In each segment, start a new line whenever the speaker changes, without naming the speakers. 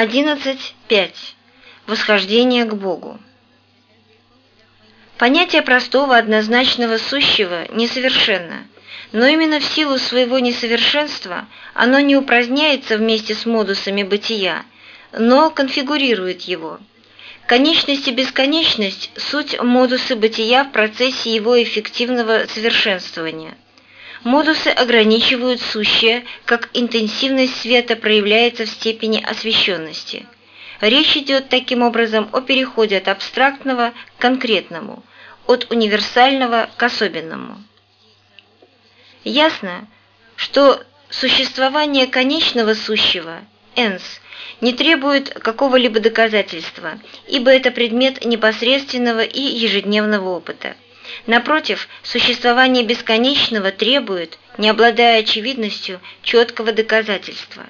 11.5. Восхождение к Богу. Понятие простого однозначного сущего несовершенно, но именно в силу своего несовершенства оно не упраздняется вместе с модусами бытия, но конфигурирует его. Конечность и бесконечность – суть модусы бытия в процессе его эффективного совершенствования. Модусы ограничивают сущее, как интенсивность света проявляется в степени освещенности. Речь идет таким образом о переходе от абстрактного к конкретному – от универсального к особенному. Ясно, что существование конечного сущего, энс, не требует какого-либо доказательства, ибо это предмет непосредственного и ежедневного опыта. Напротив, существование бесконечного требует, не обладая очевидностью, четкого доказательства.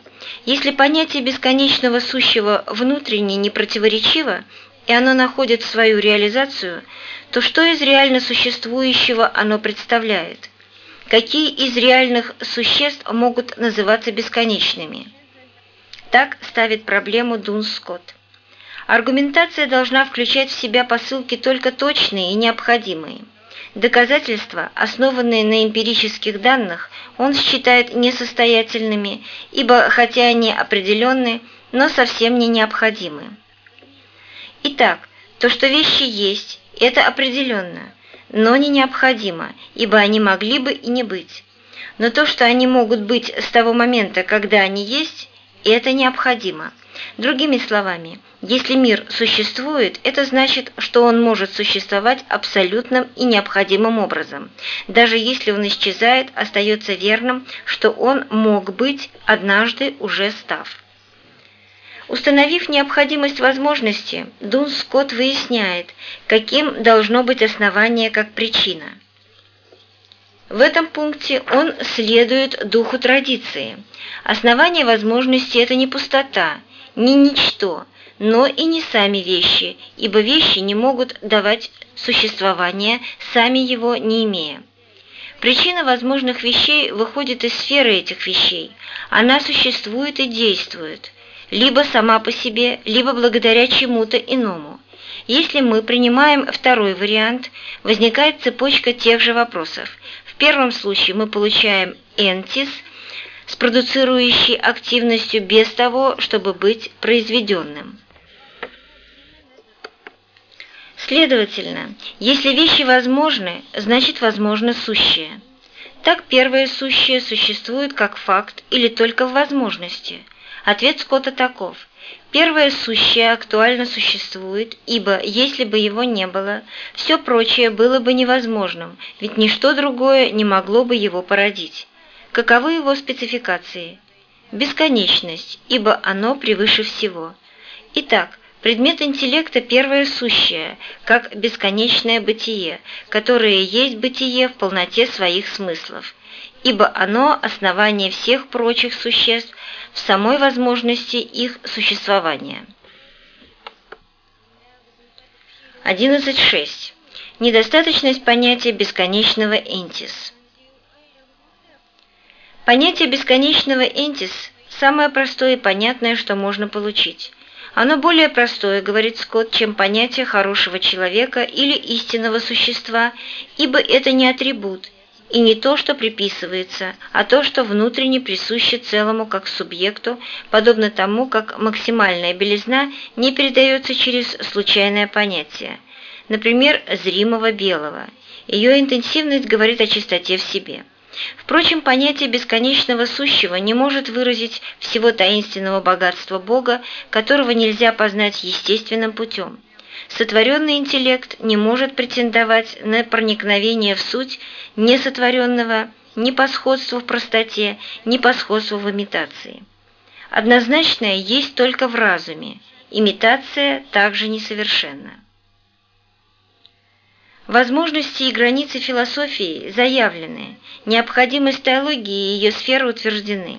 Если понятие бесконечного сущего внутренне не противоречиво, и оно находит свою реализацию, то что из реально существующего оно представляет? Какие из реальных существ могут называться бесконечными? Так ставит проблему Дун Скотт. Аргументация должна включать в себя посылки только точные и необходимые. Доказательства, основанные на эмпирических данных, он считает несостоятельными, ибо хотя они определенны, но совсем не необходимы. Итак, то, что вещи есть, это определенно, но не необходимо, ибо они могли бы и не быть. Но то, что они могут быть с того момента, когда они есть, это необходимо. Другими словами, если мир существует, это значит, что он может существовать абсолютным и необходимым образом. Даже если он исчезает, остается верным, что он мог быть, однажды уже став. Установив необходимость возможности, Дун Скотт выясняет, каким должно быть основание как причина. В этом пункте он следует духу традиции. Основание возможности – это не пустота, не ничто, но и не сами вещи, ибо вещи не могут давать существование, сами его не имея. Причина возможных вещей выходит из сферы этих вещей. Она существует и действует – либо сама по себе, либо благодаря чему-то иному. Если мы принимаем второй вариант, возникает цепочка тех же вопросов. В первом случае мы получаем энтис с продуцирующей активностью без того, чтобы быть произведенным. Следовательно, если вещи возможны, значит возможно сущее. Так первое сущее существует как факт или только в возможности – Ответ Скотта таков. Первое сущее актуально существует, ибо если бы его не было, все прочее было бы невозможным, ведь ничто другое не могло бы его породить. Каковы его спецификации? Бесконечность, ибо оно превыше всего. Итак, предмет интеллекта – первое сущее, как бесконечное бытие, которое есть бытие в полноте своих смыслов, ибо оно – основание всех прочих существ в самой возможности их существования. 11.6. Недостаточность понятия бесконечного энтис. Понятие бесконечного энтис – самое простое и понятное, что можно получить. Оно более простое, говорит Скотт, чем понятие хорошего человека или истинного существа, ибо это не атрибут – и не то, что приписывается, а то, что внутренне присуще целому как субъекту, подобно тому, как максимальная белизна не передается через случайное понятие, например, зримого белого. Ее интенсивность говорит о чистоте в себе. Впрочем, понятие бесконечного сущего не может выразить всего таинственного богатства Бога, которого нельзя познать естественным путем. Сотворенный интеллект не может претендовать на проникновение в суть несотворенного ни по сходству в простоте, ни по сходству в имитации. Однозначное есть только в разуме, имитация также несовершенна. Возможности и границы философии заявлены, необходимость теологии и ее сферы утверждены.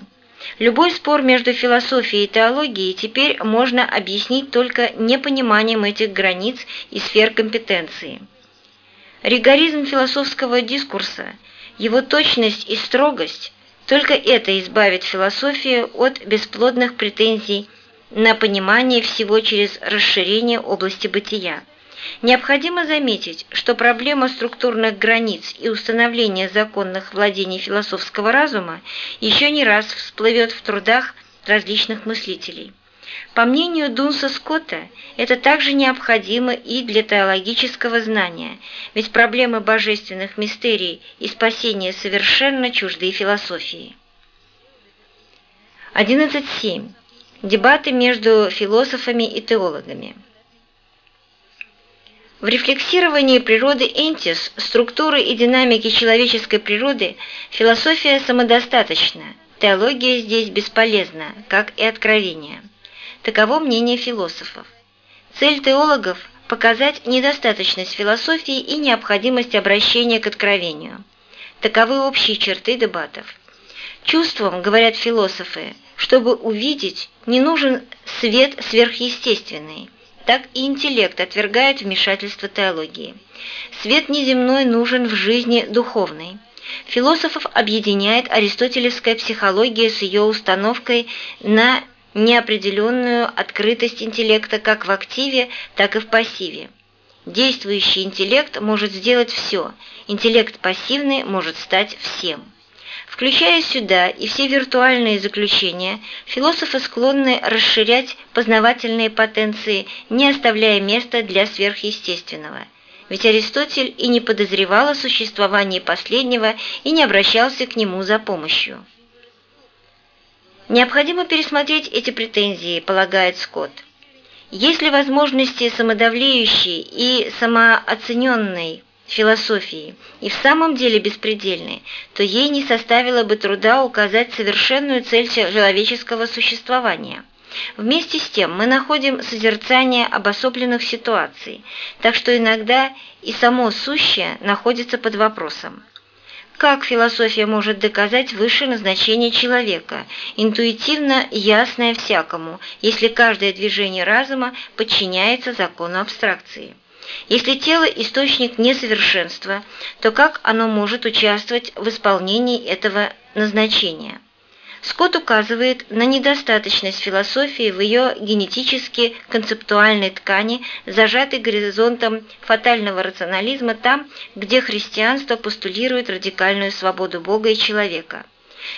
Любой спор между философией и теологией теперь можно объяснить только непониманием этих границ и сфер компетенции. Ригоризм философского дискурса, его точность и строгость – только это избавит философию от бесплодных претензий на понимание всего через расширение области бытия. Необходимо заметить, что проблема структурных границ и установления законных владений философского разума еще не раз всплывет в трудах различных мыслителей. По мнению Дунса Скотта, это также необходимо и для теологического знания, ведь проблемы божественных мистерий и спасения совершенно чужды философии. 11.7. Дебаты между философами и теологами. В рефлексировании природы Энтис, структуры и динамики человеческой природы философия самодостаточна, теология здесь бесполезна, как и откровение. Таково мнение философов. Цель теологов – показать недостаточность философии и необходимость обращения к откровению. Таковы общие черты дебатов. Чувством, говорят философы, чтобы увидеть, не нужен свет сверхъестественный, так и интеллект отвергает вмешательство теологии. Свет неземной нужен в жизни духовной. Философов объединяет аристотелевская психология с ее установкой на неопределенную открытость интеллекта как в активе, так и в пассиве. Действующий интеллект может сделать все, интеллект пассивный может стать всем. Включая сюда и все виртуальные заключения, философы склонны расширять познавательные потенции, не оставляя места для сверхъестественного. Ведь Аристотель и не подозревал о существовании последнего и не обращался к нему за помощью. Необходимо пересмотреть эти претензии, полагает Скотт. Если возможности самодавлеющей и самооцененной философии и в самом деле беспредельны, то ей не составило бы труда указать совершенную цель человеческого существования. Вместе с тем мы находим созерцание обособленных ситуаций, так что иногда и само сущее находится под вопросом. Как философия может доказать высшее назначение человека, интуитивно ясное всякому, если каждое движение разума подчиняется закону абстракции? Если тело – источник несовершенства, то как оно может участвовать в исполнении этого назначения? Скотт указывает на недостаточность философии в ее генетически-концептуальной ткани, зажатой горизонтом фатального рационализма там, где христианство постулирует радикальную свободу Бога и человека.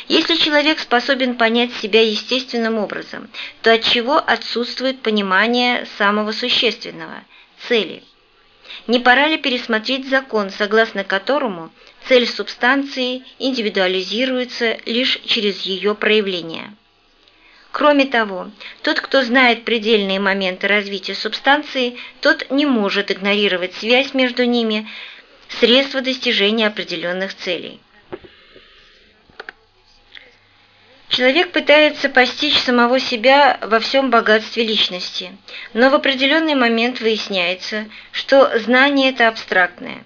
Если человек способен понять себя естественным образом, то от чего отсутствует понимание самого существенного – цели – не пора ли пересмотреть закон, согласно которому цель субстанции индивидуализируется лишь через ее проявление? Кроме того, тот, кто знает предельные моменты развития субстанции, тот не может игнорировать связь между ними, средства достижения определенных целей. Человек пытается постичь самого себя во всем богатстве личности, но в определенный момент выясняется, что знание это абстрактное.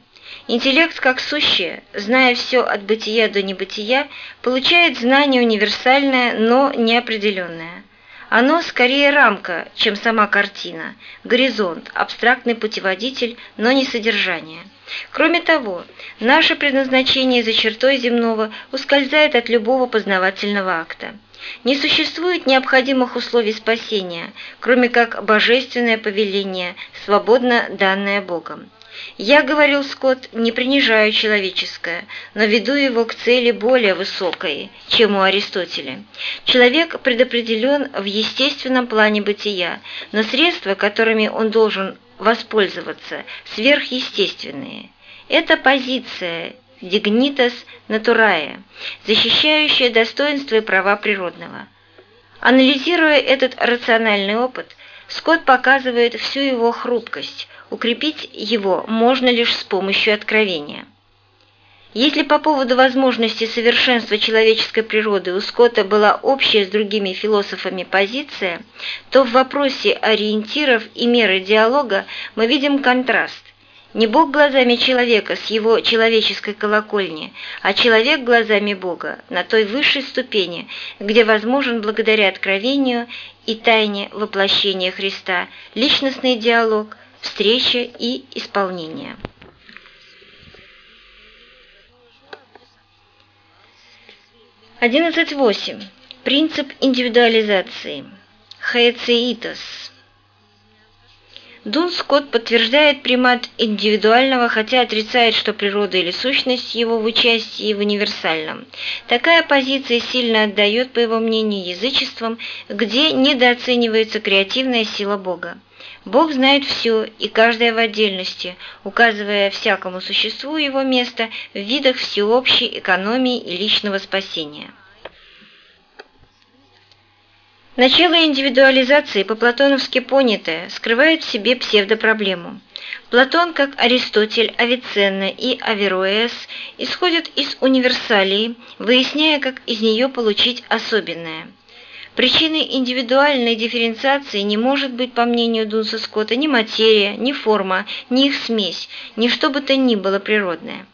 Интеллект как сущее, зная все от бытия до небытия, получает знание универсальное, но неопределенное. Оно скорее рамка, чем сама картина, горизонт, абстрактный путеводитель, но не содержание. Кроме того, наше предназначение за чертой земного ускользает от любого познавательного акта. Не существует необходимых условий спасения, кроме как божественное повеление, свободно данное Богом. Я, говорил Скотт, не принижаю человеческое, но веду его к цели более высокой, чем у Аристотеля. Человек предопределен в естественном плане бытия, но средства, которыми он должен воспользоваться, сверхъестественные. Это позиция dignitas naturae, защищающая достоинство и права природного. Анализируя этот рациональный опыт, Скотт показывает всю его хрупкость, укрепить его можно лишь с помощью откровения. Если по поводу возможности совершенства человеческой природы у Скотта была общая с другими философами позиция, то в вопросе ориентиров и меры диалога мы видим контраст. Не Бог глазами человека с его человеческой колокольни, а человек глазами Бога на той высшей ступени, где возможен благодаря откровению и тайне воплощения Христа личностный диалог, встреча и исполнение. 11.8. Принцип индивидуализации. Хаэцеитос. Дун Скотт подтверждает примат индивидуального, хотя отрицает, что природа или сущность его в участии в универсальном. Такая позиция сильно отдает, по его мнению, язычествам, где недооценивается креативная сила Бога. Бог знает все, и каждое в отдельности, указывая всякому существу его место в видах всеобщей экономии и личного спасения. Начало индивидуализации, по-платоновски понятое, скрывает в себе псевдопроблему. Платон, как Аристотель, Авиценна и Авероэс, исходят из универсалии, выясняя, как из нее получить особенное. Причиной индивидуальной дифференциации не может быть, по мнению Дунса Скотта, ни материя, ни форма, ни их смесь, ни что бы то ни было природное.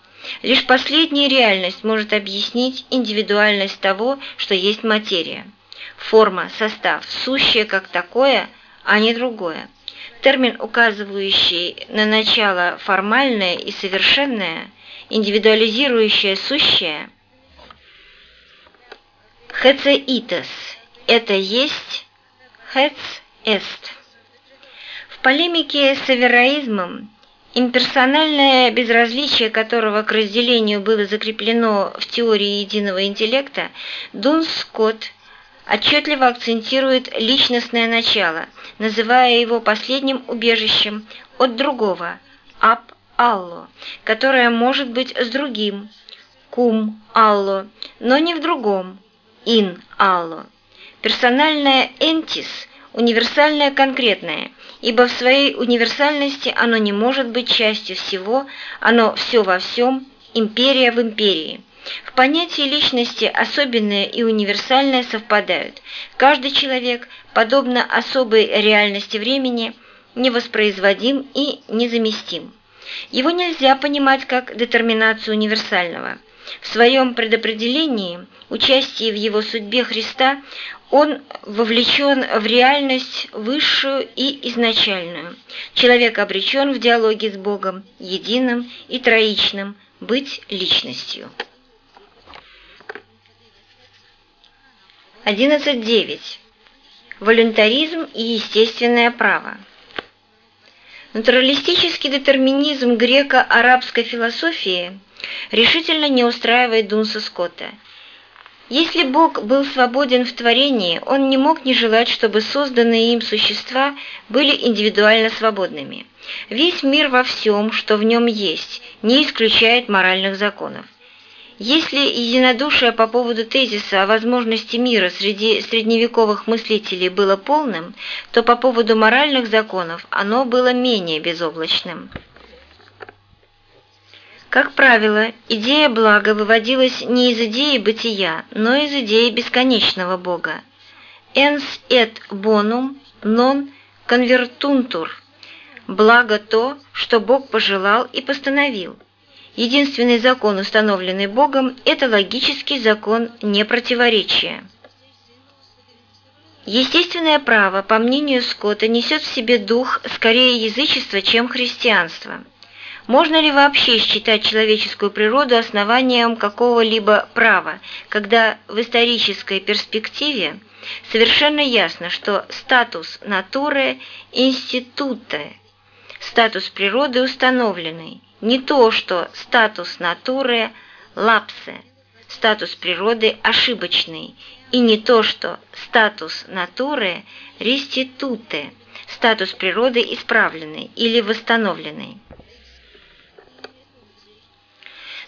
Лишь последняя реальность может объяснить индивидуальность того, что есть материя форма, состав, сущее как такое, а не другое. Термин, указывающий на начало формальное и совершенное, индивидуализирующее сущее, хецеитес – это есть хец эст. В полемике с авероизмом Имперсональное безразличие которого к разделению было закреплено в теории единого интеллекта, Дун Скотт отчетливо акцентирует личностное начало, называя его последним убежищем от другого – ап алло, которое может быть с другим – кум алло, но не в другом – ин алло. Персональное энтис – универсальное конкретное, ибо в своей универсальности оно не может быть частью всего, оно все во всем, империя в империи – в понятии личности особенное и универсальное совпадают. Каждый человек, подобно особой реальности времени, невоспроизводим и незаместим. Его нельзя понимать как детерминацию универсального. В своем предопределении, участии в его судьбе Христа, он вовлечен в реальность высшую и изначальную. Человек обречен в диалоге с Богом, единым и троичным, быть личностью. 11.9. Волюнтаризм и естественное право. Натуралистический детерминизм греко-арабской философии решительно не устраивает Дунса Скотта. Если Бог был свободен в творении, он не мог не желать, чтобы созданные им существа были индивидуально свободными. Весь мир во всем, что в нем есть, не исключает моральных законов. Если единодушие по поводу тезиса о возможности мира среди средневековых мыслителей было полным, то по поводу моральных законов оно было менее безоблачным. Как правило, идея блага выводилась не из идеи бытия, но из идеи бесконечного Бога. «Ens et bonum non convertuntur» – благо то, что Бог пожелал и постановил – Единственный закон, установленный Богом, это логический закон непротиворечия. Естественное право, по мнению Скотта, несет в себе дух скорее язычества, чем христианства. Можно ли вообще считать человеческую природу основанием какого-либо права, когда в исторической перспективе совершенно ясно, что статус натуры – институты, статус природы установленный, не то, что статус натуры – лапсы, статус природы – ошибочный, и не то, что статус натуры – реституты, статус природы – исправленный или восстановленный.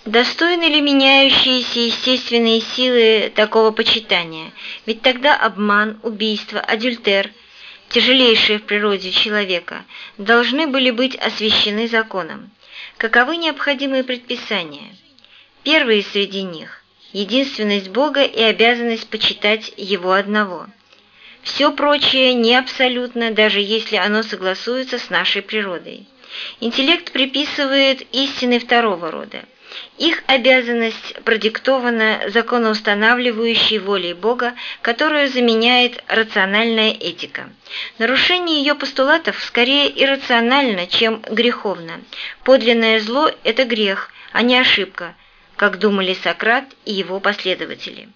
Достойны ли меняющиеся естественные силы такого почитания? Ведь тогда обман, убийство, адюльтер, тяжелейшие в природе человека, должны были быть освящены законом. Каковы необходимые предписания? Первые среди них – единственность Бога и обязанность почитать Его одного. Все прочее не абсолютно, даже если оно согласуется с нашей природой. Интеллект приписывает истины второго рода. Их обязанность продиктована законоустанавливающей волей Бога, которую заменяет рациональная этика. Нарушение ее постулатов скорее иррационально, чем греховно. Подлинное зло – это грех, а не ошибка, как думали Сократ и его последователи.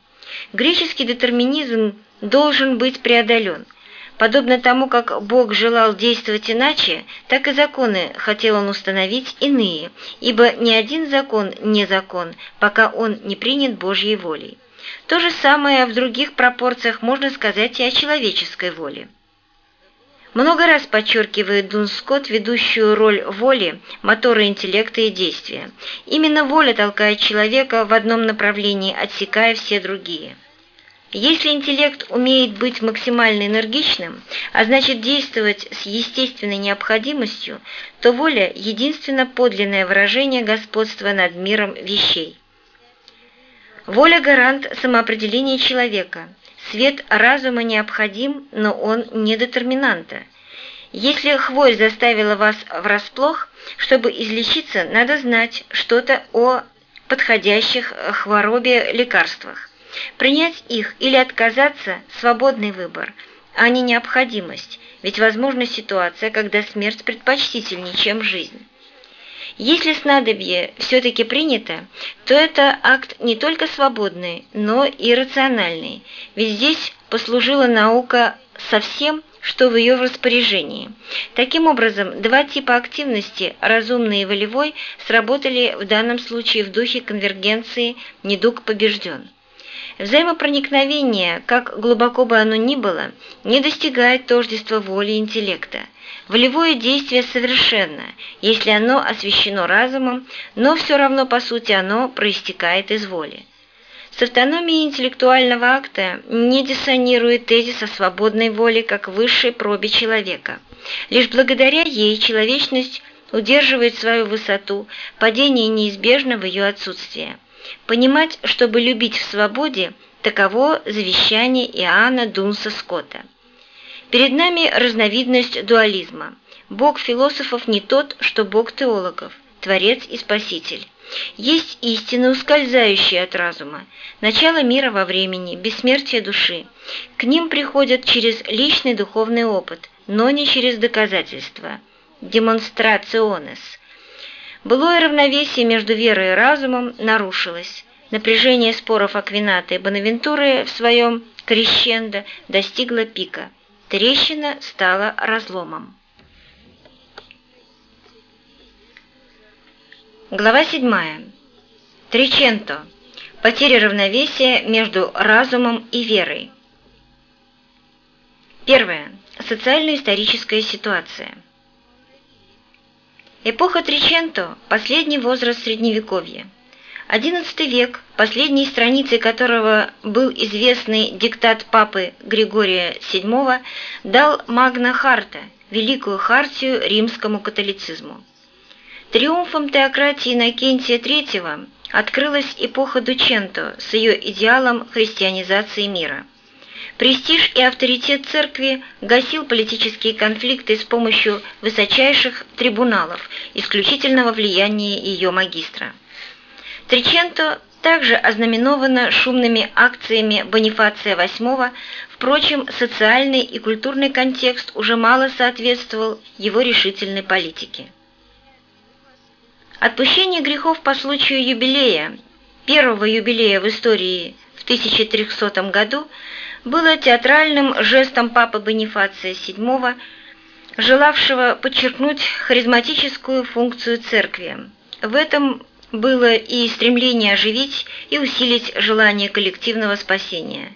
Греческий детерминизм должен быть преодолен – Подобно тому, как Бог желал действовать иначе, так и законы хотел он установить иные, ибо ни один закон не закон, пока он не принят Божьей волей. То же самое в других пропорциях можно сказать и о человеческой воле. Много раз подчеркивает Дун Скотт ведущую роль воли, мотора интеллекта и действия. Именно воля толкает человека в одном направлении, отсекая все другие. Если интеллект умеет быть максимально энергичным, а значит действовать с естественной необходимостью, то воля – единственно подлинное выражение господства над миром вещей. Воля – гарант самоопределения человека. Свет разума необходим, но он не детерминанта. Если хворь заставила вас врасплох, чтобы излечиться, надо знать что-то о подходящих хворобе лекарствах. Принять их или отказаться – свободный выбор, а не необходимость, ведь возможна ситуация, когда смерть предпочтительнее, чем жизнь. Если снадобье все-таки принято, то это акт не только свободный, но и рациональный, ведь здесь послужила наука со всем, что в ее распоряжении. Таким образом, два типа активности, разумный и волевой, сработали в данном случае в духе конвергенции «недуг побежден». Взаимопроникновение, как глубоко бы оно ни было, не достигает тождества воли и интеллекта. Волевое действие совершенно, если оно освящено разумом, но все равно по сути оно проистекает из воли. С автономией интеллектуального акта не диссонирует тезис о свободной воле как высшей пробе человека. Лишь благодаря ей человечность удерживает свою высоту, падение неизбежно в ее отсутствие. Понимать, чтобы любить в свободе, таково завещание Иоанна Дунса Скотта. Перед нами разновидность дуализма. Бог философов не тот, что Бог теологов, Творец и Спаситель. Есть истины, ускользающие от разума, начало мира во времени, бессмертие души. К ним приходят через личный духовный опыт, но не через доказательства. Демонстрационес – Былое равновесие между верой и разумом нарушилось. Напряжение споров Аквината и Бонавентуры в своем крещендо достигло пика. Трещина стала разломом. Глава 7. Триченто. Потеря равновесия между разумом и верой. Первое. Социально-историческая ситуация. Эпоха Триченто – последний возраст Средневековья. XI век, последней страницей которого был известный диктат папы Григория VII, дал Магна Харта, великую хартию римскому католицизму. Триумфом теократии Иннокентия III открылась эпоха Дученто с ее идеалом христианизации мира. Престиж и авторитет церкви гасил политические конфликты с помощью высочайших трибуналов, исключительного влияния ее магистра. Триченто также ознаменовано шумными акциями Бонифация VIII, впрочем, социальный и культурный контекст уже мало соответствовал его решительной политике. Отпущение грехов по случаю юбилея, первого юбилея в истории 1300 году, было театральным жестом папы Бонифация VII, желавшего подчеркнуть харизматическую функцию церкви. В этом было и стремление оживить и усилить желание коллективного спасения.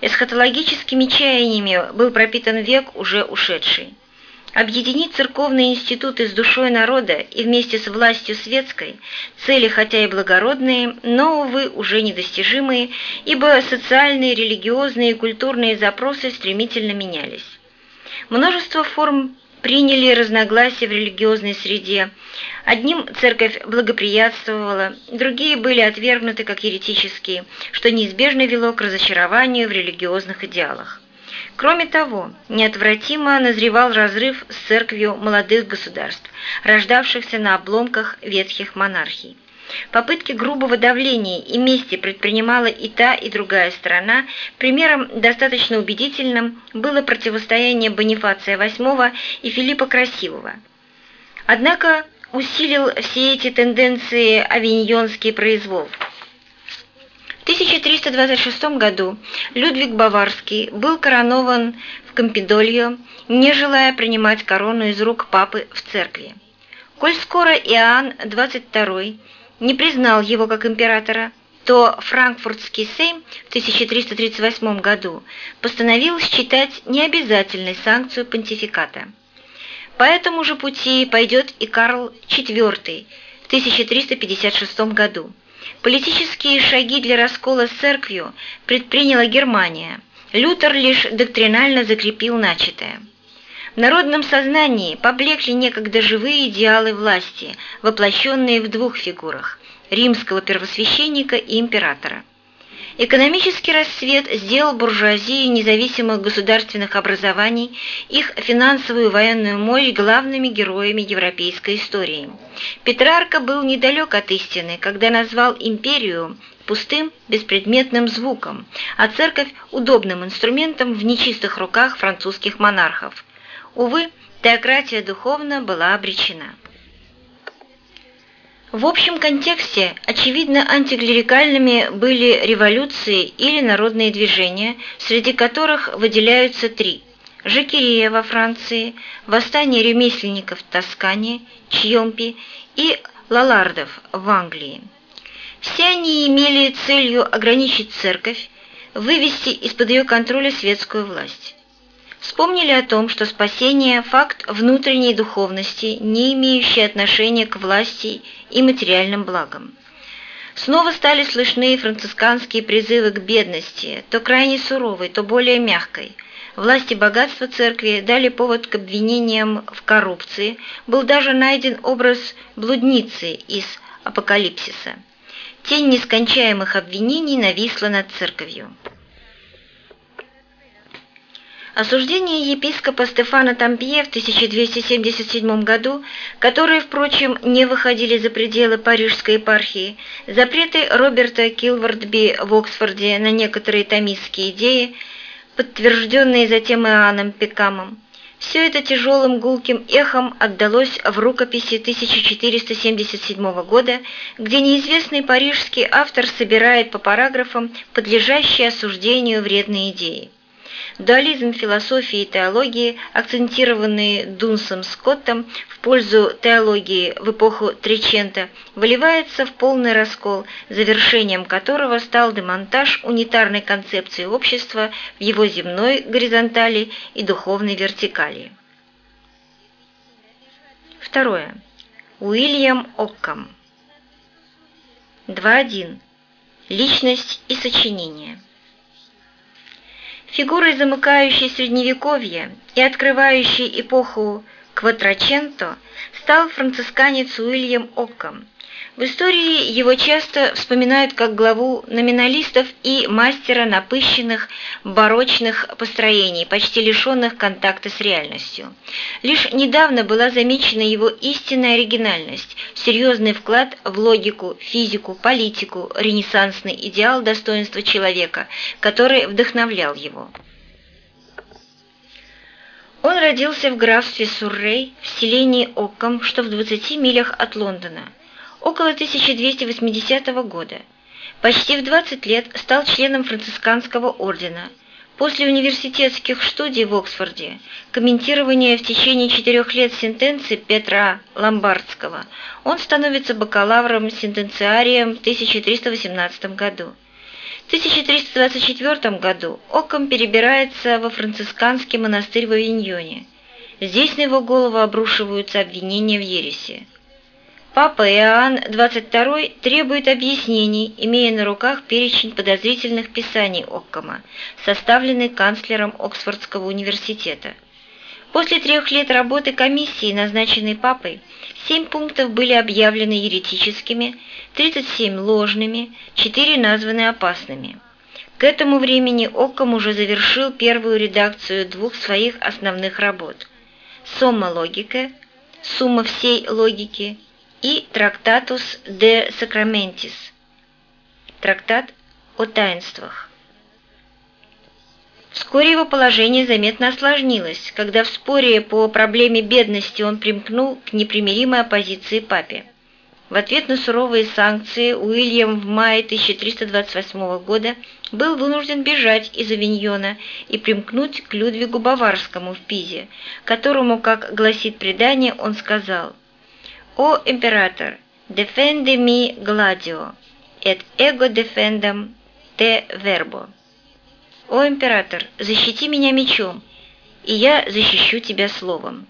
Эсхатологическими чаяниями был пропитан век уже ушедший. Объединить церковные институты с душой народа и вместе с властью светской – цели хотя и благородные, но, увы, уже недостижимые, ибо социальные, религиозные и культурные запросы стремительно менялись. Множество форм приняли разногласия в религиозной среде. Одним церковь благоприятствовала, другие были отвергнуты как еретические, что неизбежно вело к разочарованию в религиозных идеалах. Кроме того, неотвратимо назревал разрыв с церковью молодых государств, рождавшихся на обломках ветхих монархий. Попытки грубого давления и мести предпринимала и та, и другая сторона. Примером достаточно убедительным было противостояние Бонифация VIII и Филиппа Красивого. Однако усилил все эти тенденции авиньонский произвол – 1326 году Людвиг Баварский был коронован в Кампидольо, не желая принимать корону из рук папы в церкви. Коль скоро Иоанн XXII не признал его как императора, то Франкфуртский сейм в 1338 году постановил считать необязательной санкцию понтификата. По этому же пути пойдет и Карл IV в 1356 году. Политические шаги для раскола с церковью предприняла Германия. Лютер лишь доктринально закрепил начатое. В народном сознании поблекли некогда живые идеалы власти, воплощенные в двух фигурах – римского первосвященника и императора. Экономический расцвет сделал буржуазию независимых государственных образований, их финансовую и военную мощь главными героями европейской истории. Петрарка был недалек от истины, когда назвал империю пустым, беспредметным звуком, а церковь – удобным инструментом в нечистых руках французских монархов. Увы, теократия духовно была обречена. В общем контексте, очевидно, антиклерикальными были революции или народные движения, среди которых выделяются три – Жакерея во Франции, восстание ремесленников в Тоскане, Чьомпи и Лалардов в Англии. Все они имели целью ограничить церковь, вывести из-под ее контроля светскую власть вспомнили о том, что спасение – факт внутренней духовности, не имеющий отношения к власти и материальным благам. Снова стали слышны францисканские призывы к бедности, то крайне суровой, то более мягкой. Власти богатства церкви дали повод к обвинениям в коррупции, был даже найден образ блудницы из Апокалипсиса. Тень нескончаемых обвинений нависла над церковью. Осуждение епископа Стефана Тампье в 1277 году, которые, впрочем, не выходили за пределы Парижской епархии, запреты Роберта Килвардби в Оксфорде на некоторые томистские идеи, подтвержденные затем Иоанном Пекамом, все это тяжелым гулким эхом отдалось в рукописи 1477 года, где неизвестный парижский автор собирает по параграфам подлежащие осуждению вредные идеи. Дуализм философии и теологии, акцентированный Дунсом Скоттом в пользу теологии в эпоху Тричента, выливается в полный раскол, завершением которого стал демонтаж унитарной концепции общества в его земной горизонтали и духовной вертикали. Второе. Уильям Оккам. 2.1. Личность и сочинение. Фигурой, замыкающей Средневековье и открывающей эпоху Кватраченто, стал францисканец Уильям Оккам. В истории его часто вспоминают как главу номиналистов и мастера напыщенных барочных построений, почти лишенных контакта с реальностью. Лишь недавно была замечена его истинная оригинальность, серьезный вклад в логику, физику, политику, ренессансный идеал достоинства человека, который вдохновлял его. Он родился в графстве Суррей в селении Оккам, что в 20 милях от Лондона около 1280 года. Почти в 20 лет стал членом францисканского ордена. После университетских студий в Оксфорде, комментирования в течение четырех лет сентенции Петра Ломбардского, он становится бакалавром-сентенциарием в 1318 году. В 1324 году Оккам перебирается во францисканский монастырь в Авиньоне. Здесь на его голову обрушиваются обвинения в ереси. Папа Иоанн XXII требует объяснений, имея на руках перечень подозрительных писаний Оккама, составленный канцлером Оксфордского университета. После трех лет работы комиссии, назначенной папой, семь пунктов были объявлены еретическими, 37 ложными, четыре названы опасными. К этому времени Оккам уже завершил первую редакцию двух своих основных работ «Сомма логика», «Сумма всей логики» и Трактатус de Sacramentis, трактат о таинствах. Вскоре его положение заметно осложнилось, когда в споре по проблеме бедности он примкнул к непримиримой оппозиции папе. В ответ на суровые санкции Уильям в мае 1328 года был вынужден бежать из Авиньона и примкнуть к Людвигу Баварскому в Пизе, которому, как гласит предание, он сказал «О император, defende mi gladio, et ego defendam te verbo». «О император, защити меня мечом, и я защищу тебя словом».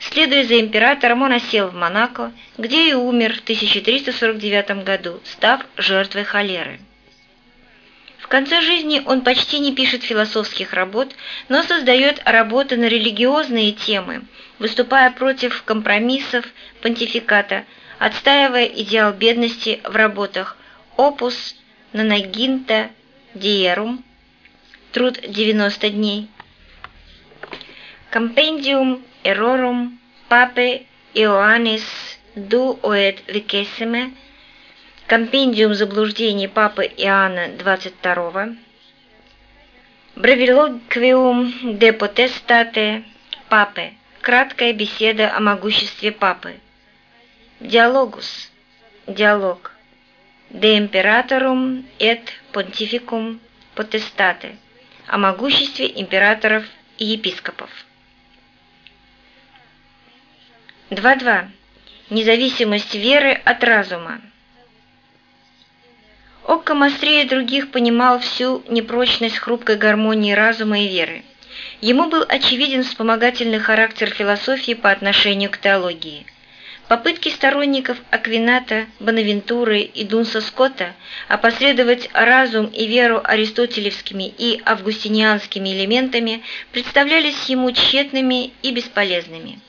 Следуя за императором, он осел в Монако, где и умер в 1349 году, став жертвой холеры. В конце жизни он почти не пишет философских работ, но создает работы на религиозные темы, выступая против компромиссов понтификата, отстаивая идеал бедности в работах. «Опус», «Нанагинта», «Диерум», «Труд 90 дней», «Компендиум errorum pape Иоаннис ду оэт викесиме, компендиум заблуждений папы Иоанна 22, Бравилогвиум де потестате папы, краткая беседа о могуществе папы, Диалогус, диалог, De Imperatorum et Pontificum Potestate, о могуществе императоров и епископов. 2.2. Независимость веры от разума. Оккам острее других понимал всю непрочность хрупкой гармонии разума и веры. Ему был очевиден вспомогательный характер философии по отношению к теологии. Попытки сторонников Аквината, Бонавентуры и Дунса Скотта опосредовать разум и веру аристотелевскими и августинианскими элементами представлялись ему тщетными и бесполезными.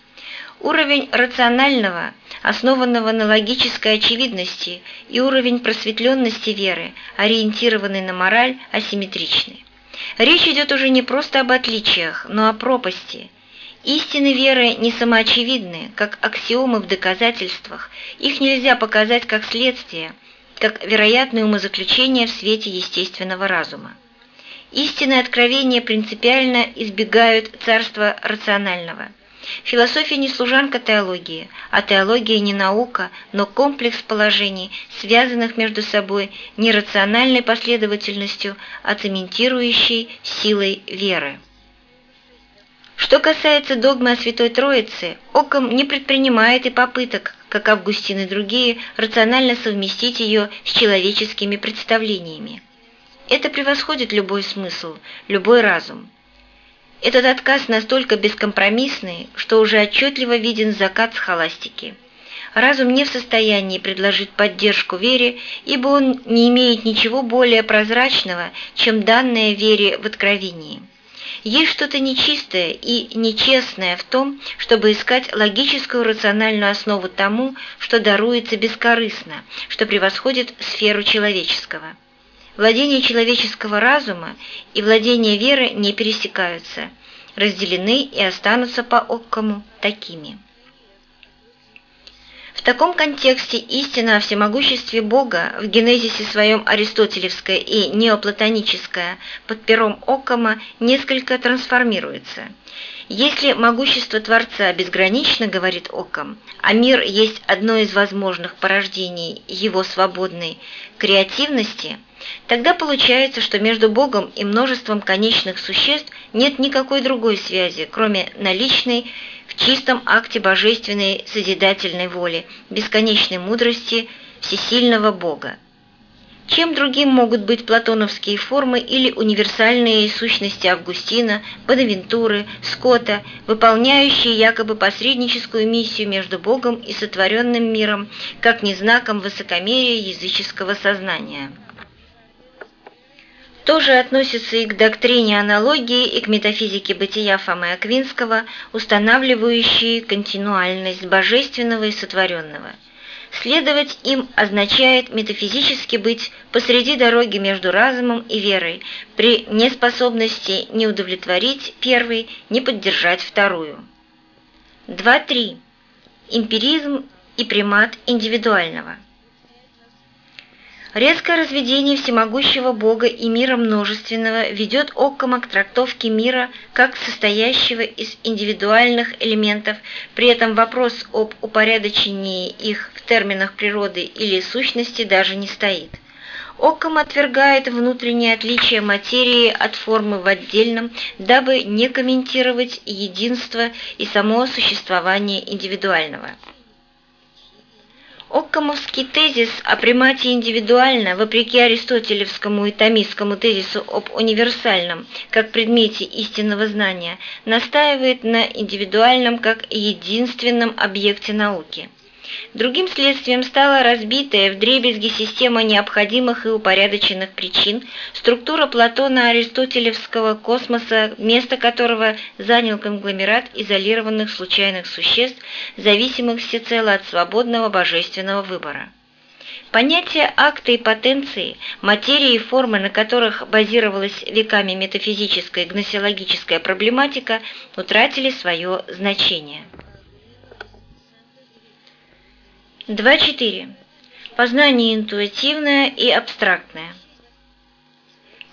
Уровень рационального, основанного на логической очевидности, и уровень просветленности веры, ориентированный на мораль, асимметричны. Речь идет уже не просто об отличиях, но о пропасти. Истины веры не самоочевидны, как аксиомы в доказательствах, их нельзя показать как следствие, как вероятное умозаключение в свете естественного разума. Истинные откровения принципиально избегают царства рационального – Философия не служанка теологии, а теология не наука, но комплекс положений, связанных между собой не рациональной последовательностью, а цементирующей силой веры. Что касается догмы о Святой Троице, Оком не предпринимает и попыток, как Августин и другие, рационально совместить ее с человеческими представлениями. Это превосходит любой смысл, любой разум. Этот отказ настолько бескомпромиссный, что уже отчетливо виден закат схоластики. Разум не в состоянии предложить поддержку вере, ибо он не имеет ничего более прозрачного, чем данное вере в откровении. Есть что-то нечистое и нечестное в том, чтобы искать логическую рациональную основу тому, что даруется бескорыстно, что превосходит сферу человеческого. Владение человеческого разума и владение веры не пересекаются, разделены и останутся по Оккому такими. В таком контексте истина о всемогуществе Бога в генезисе своем аристотелевская и неоплатоническая под пером Оккама несколько трансформируется. Если могущество Творца безгранично, говорит Оккам, а мир есть одно из возможных порождений его свободной креативности – Тогда получается, что между Богом и множеством конечных существ нет никакой другой связи, кроме наличной в чистом акте божественной созидательной воли, бесконечной мудрости всесильного Бога. Чем другим могут быть платоновские формы или универсальные сущности Августина, Бонавентуры, Скотта, выполняющие якобы посредническую миссию между Богом и сотворенным миром, как не знаком высокомерия языческого сознания? Тоже относится и к доктрине аналогии, и к метафизике бытия Фомы Аквинского, устанавливающей континуальность божественного и сотворенного. Следовать им означает метафизически быть посреди дороги между разумом и верой, при неспособности не удовлетворить первый, не поддержать вторую. 2.3. Эмпиризм и примат индивидуального. Резкое разведение всемогущего Бога и мира множественного ведет Оккома к трактовке мира как состоящего из индивидуальных элементов, при этом вопрос об упорядочении их в терминах природы или сущности даже не стоит. Окком отвергает внутреннее отличие материи от формы в отдельном, дабы не комментировать единство и само существование индивидуального. Оккамовский тезис о примате индивидуально, вопреки аристотелевскому и томистскому тезису об универсальном, как предмете истинного знания, настаивает на индивидуальном как единственном объекте науки. Другим следствием стала разбитая вдребезги система необходимых и упорядоченных причин, структура Платона-Аристотелевского космоса, место которого занял конгломерат изолированных случайных существ, зависимых всецело от свободного божественного выбора. Понятия акта и потенции, материи и формы, на которых базировалась веками метафизическая и гносеологическая проблематика, утратили свое значение. 2.4. Познание интуитивное и абстрактное.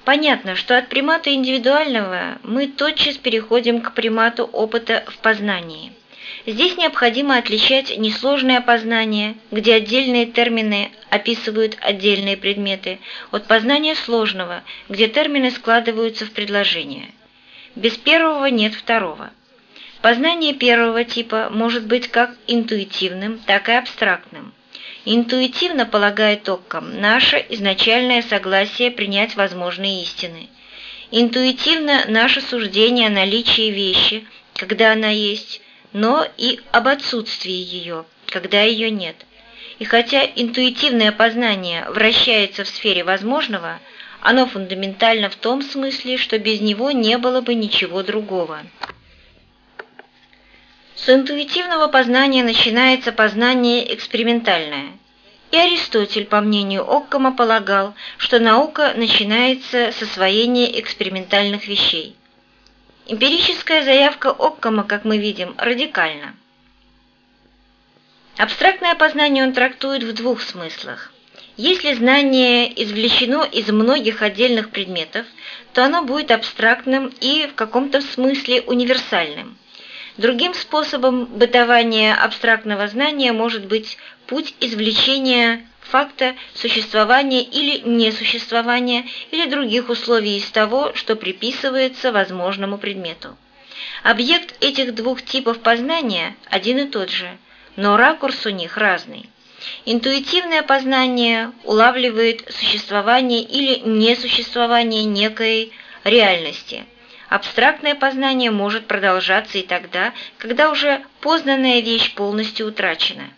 Понятно, что от примата индивидуального мы тотчас переходим к примату опыта в познании. Здесь необходимо отличать несложное познание, где отдельные термины описывают отдельные предметы, от познания сложного, где термины складываются в предложение. Без первого нет второго. Познание первого типа может быть как интуитивным, так и абстрактным. Интуитивно, полагает Оккам, наше изначальное согласие принять возможные истины. Интуитивно наше суждение о наличии вещи, когда она есть, но и об отсутствии ее, когда ее нет. И хотя интуитивное познание вращается в сфере возможного, оно фундаментально в том смысле, что без него не было бы ничего другого. С интуитивного познания начинается познание экспериментальное. И Аристотель, по мнению Оккама, полагал, что наука начинается с освоения экспериментальных вещей. Эмпирическая заявка Оккама, как мы видим, радикальна. Абстрактное познание он трактует в двух смыслах. Если знание извлечено из многих отдельных предметов, то оно будет абстрактным и в каком-то смысле универсальным – Другим способом бытования абстрактного знания может быть путь извлечения факта существования или несуществования или других условий из того, что приписывается возможному предмету. Объект этих двух типов познания один и тот же, но ракурс у них разный. Интуитивное познание улавливает существование или несуществование некой реальности – Абстрактное познание может продолжаться и тогда, когда уже познанная вещь полностью утрачена.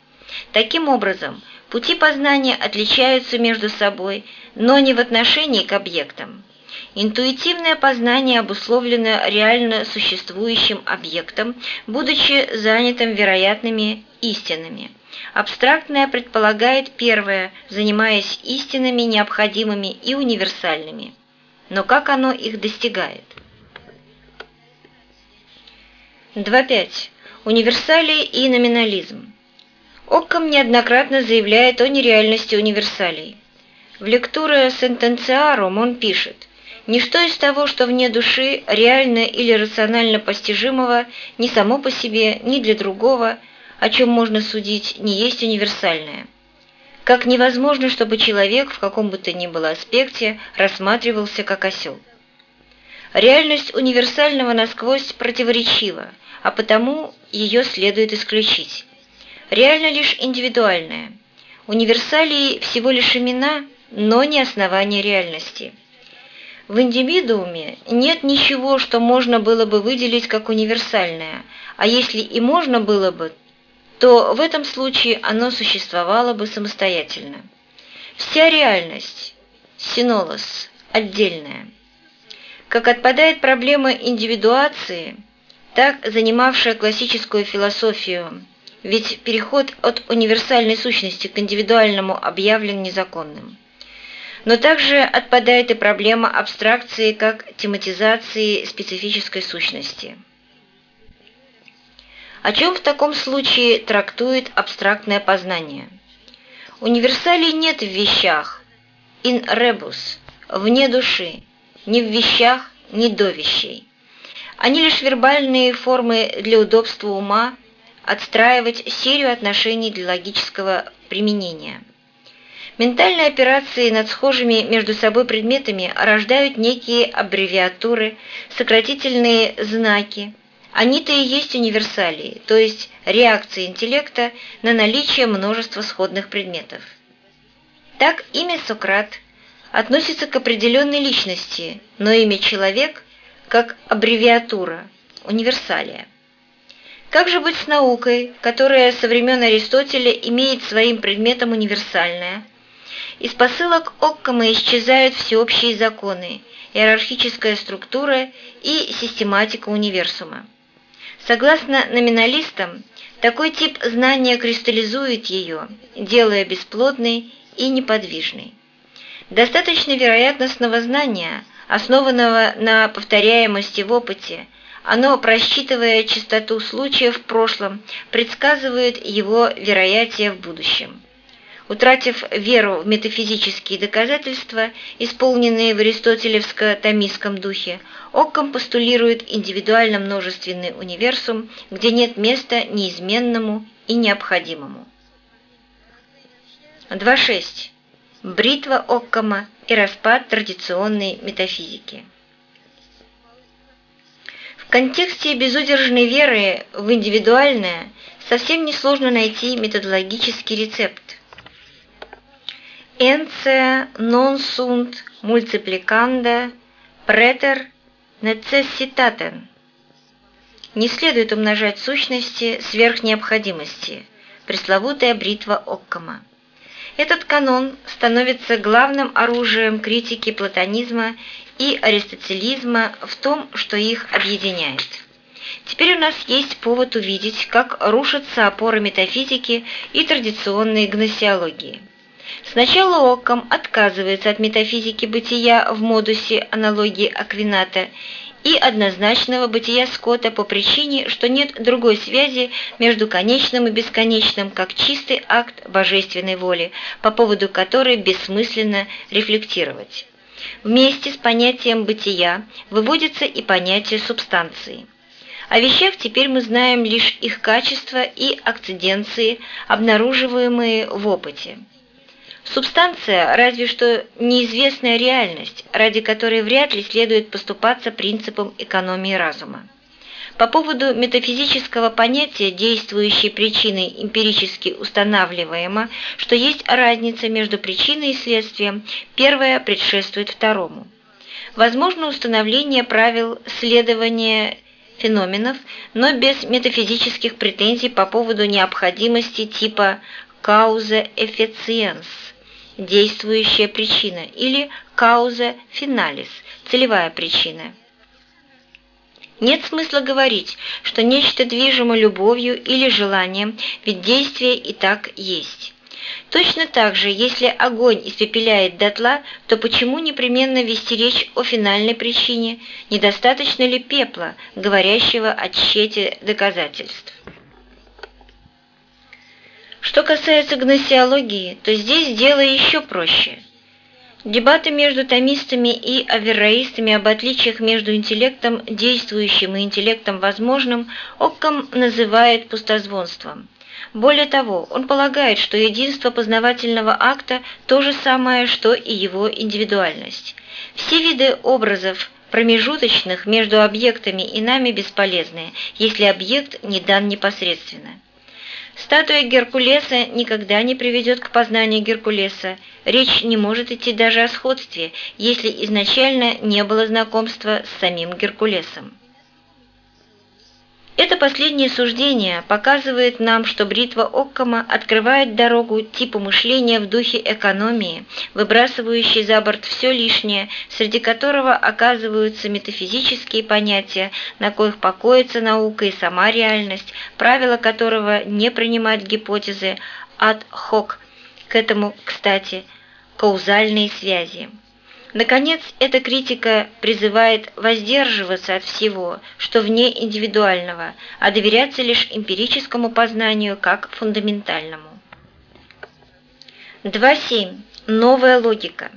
Таким образом, пути познания отличаются между собой, но не в отношении к объектам. Интуитивное познание обусловлено реально существующим объектом, будучи занятым вероятными истинами. Абстрактное предполагает первое, занимаясь истинами необходимыми и универсальными. Но как оно их достигает? 2.5. Универсалии и номинализм. Оккам неоднократно заявляет о нереальности универсалей. В лектуре «Сентенциарум» он пишет «Ничто из того, что вне души, реально или рационально постижимого, ни само по себе, ни для другого, о чем можно судить, не есть универсальное. Как невозможно, чтобы человек в каком бы то ни было аспекте рассматривался как осел. Реальность универсального насквозь противоречива, а потому ее следует исключить. Реально лишь индивидуальное. Универсалии всего лишь имена, но не основание реальности. В индивидууме нет ничего, что можно было бы выделить как универсальное, а если и можно было бы, то в этом случае оно существовало бы самостоятельно. Вся реальность, синолос, отдельная. Как отпадает проблема индивидуации – так занимавшая классическую философию, ведь переход от универсальной сущности к индивидуальному объявлен незаконным. Но также отпадает и проблема абстракции как тематизации специфической сущности. О чем в таком случае трактует абстрактное познание? Универсалей нет в вещах, in rebus, вне души, ни в вещах, ни до вещей. Они лишь вербальные формы для удобства ума отстраивать серию отношений для логического применения. Ментальные операции над схожими между собой предметами рождают некие аббревиатуры, сократительные знаки. Они-то и есть универсалии, то есть реакции интеллекта на наличие множества сходных предметов. Так имя Сократ относится к определенной личности, но имя человек как аббревиатура, универсалия. Как же быть с наукой, которая со времен Аристотеля имеет своим предметом универсальное – из посылок Оккама исчезают всеобщие законы, иерархическая структура и систематика универсума. Согласно номиналистам, такой тип знания кристаллизует ее, делая бесплодной и неподвижной. Достаточно вероятностного знания, основанного на повторяемости в опыте, оно, просчитывая частоту случаев в прошлом, предсказывает его вероятие в будущем. Утратив веру в метафизические доказательства, исполненные в аристотелевско-томистском духе, Оккам постулирует индивидуально-множественный универсум, где нет места неизменному и необходимому. 2.6. Бритва Оккама и распад традиционной метафизики. В контексте безудержной веры в индивидуальное совсем несложно найти методологический рецепт, Ense non sunt multiplicanda preter necessitaten. Не следует умножать сущности сверх необходимости. Пресловутая бритва Оккама. Этот канон становится главным оружием критики платонизма и аристотелизма в том, что их объединяет. Теперь у нас есть повод увидеть, как рушатся опоры метафизики и традиционной гносеологии. Сначала Оккам отказывается от метафизики бытия в модусе аналогии Аквината и однозначного бытия Скотта по причине, что нет другой связи между конечным и бесконечным, как чистый акт божественной воли, по поводу которой бессмысленно рефлектировать. Вместе с понятием бытия выводится и понятие субстанции. О вещах теперь мы знаем лишь их качества и акциденции, обнаруживаемые в опыте. Субстанция – разве что неизвестная реальность, ради которой вряд ли следует поступаться принципом экономии разума. По поводу метафизического понятия, действующей причиной эмпирически устанавливаемо, что есть разница между причиной и следствием, первое предшествует второму. Возможно установление правил следования феноменов, но без метафизических претензий по поводу необходимости типа «causa efficiens» действующая причина, или causa finalis – целевая причина. Нет смысла говорить, что нечто движимо любовью или желанием, ведь действие и так есть. Точно так же, если огонь испепеляет дотла, то почему непременно вести речь о финальной причине, недостаточно ли пепла, говорящего о тщете доказательств? Что касается гносеологии, то здесь дело еще проще. Дебаты между томистами и аверроистами об отличиях между интеллектом действующим и интеллектом возможным Оккам называет пустозвонством. Более того, он полагает, что единство познавательного акта – то же самое, что и его индивидуальность. Все виды образов, промежуточных между объектами и нами бесполезны, если объект не дан непосредственно. Статуя Геркулеса никогда не приведет к познанию Геркулеса. Речь не может идти даже о сходстве, если изначально не было знакомства с самим Геркулесом. Это последнее суждение показывает нам, что бритва Оккама открывает дорогу типу мышления в духе экономии, выбрасывающей за борт все лишнее, среди которого оказываются метафизические понятия, на коих покоится наука и сама реальность, правила которого не принимать гипотезы ad hoc, к этому, кстати, каузальные связи. Наконец, эта критика призывает воздерживаться от всего, что вне индивидуального, а доверяться лишь эмпирическому познанию как фундаментальному. 2.7. Новая логика.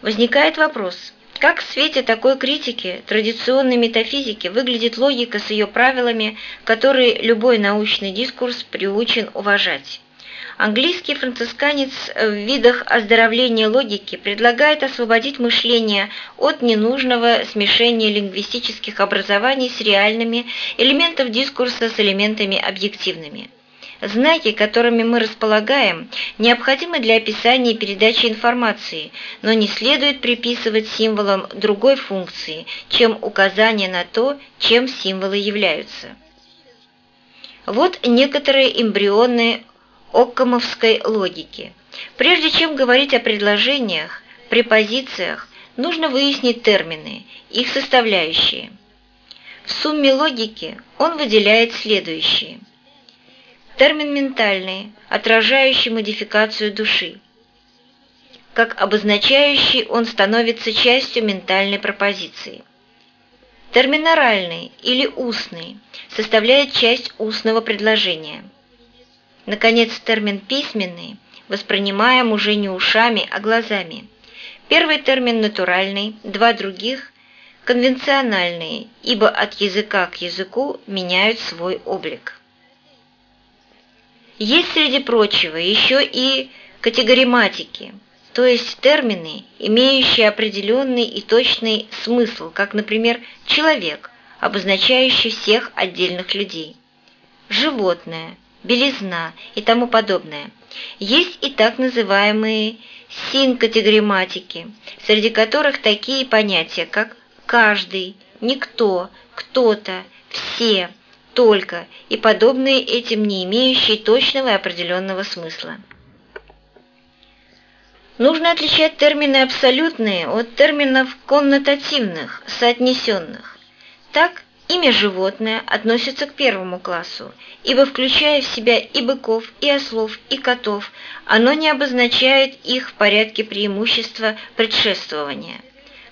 Возникает вопрос, как в свете такой критики традиционной метафизики выглядит логика с ее правилами, которые любой научный дискурс приучен уважать? Английский францисканец в видах оздоровления логики предлагает освободить мышление от ненужного смешения лингвистических образований с реальными, элементов дискурса с элементами объективными. Знаки, которыми мы располагаем, необходимы для описания и передачи информации, но не следует приписывать символам другой функции, чем указание на то, чем символы являются. Вот некоторые эмбрионы оккамовской логики. Прежде чем говорить о предложениях, препозициях, нужно выяснить термины, их составляющие. В сумме логики он выделяет следующие – Термин ментальный, отражающий модификацию души. Как обозначающий он становится частью ментальной пропозиции. Термин оральный или устный составляет часть устного предложения. Наконец, термин письменный воспринимаем уже не ушами, а глазами. Первый термин натуральный, два других – конвенциональные, ибо от языка к языку меняют свой облик. Есть, среди прочего, еще и категориматики, то есть термины, имеющие определенный и точный смысл, как, например, «человек», обозначающий всех отдельных людей, «животное», «белизна» и тому подобное. Есть и так называемые синкатегриматики, среди которых такие понятия, как «каждый», «никто», «кто-то», «все», только и подобные этим не имеющие точного и определенного смысла. Нужно отличать термины абсолютные от терминов коннотативных, соотнесенных. Так, имя животное относится к первому классу, ибо включая в себя и быков, и ослов, и котов, оно не обозначает их в порядке преимущества предшествования.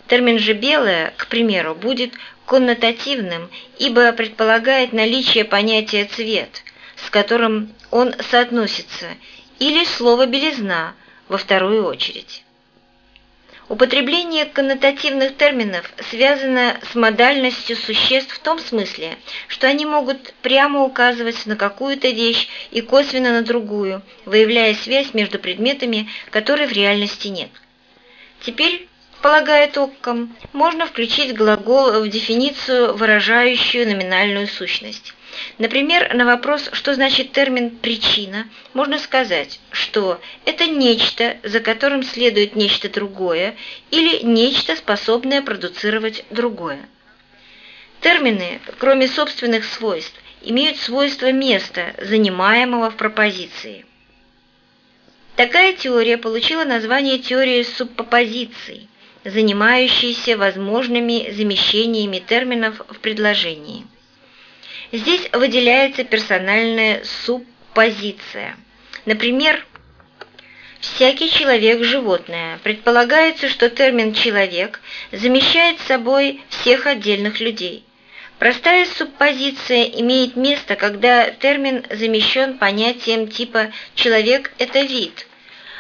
Термин же «белое», к примеру, будет коннотативным, ибо предполагает наличие понятия «цвет», с которым он соотносится, или слово «белизна» во вторую очередь. Употребление коннотативных терминов связано с модальностью существ в том смысле, что они могут прямо указывать на какую-то вещь и косвенно на другую, выявляя связь между предметами, которой в реальности нет. Теперь полагает Оккам, можно включить глагол в дефиницию, выражающую номинальную сущность. Например, на вопрос, что значит термин «причина», можно сказать, что это нечто, за которым следует нечто другое, или нечто, способное продуцировать другое. Термины, кроме собственных свойств, имеют свойство места, занимаемого в пропозиции. Такая теория получила название теории субпопозиций занимающийся возможными замещениями терминов в предложении. Здесь выделяется персональная субпозиция. Например, «всякий человек – животное». Предполагается, что термин «человек» замещает собой всех отдельных людей. Простая субпозиция имеет место, когда термин замещен понятием типа «человек – это вид»,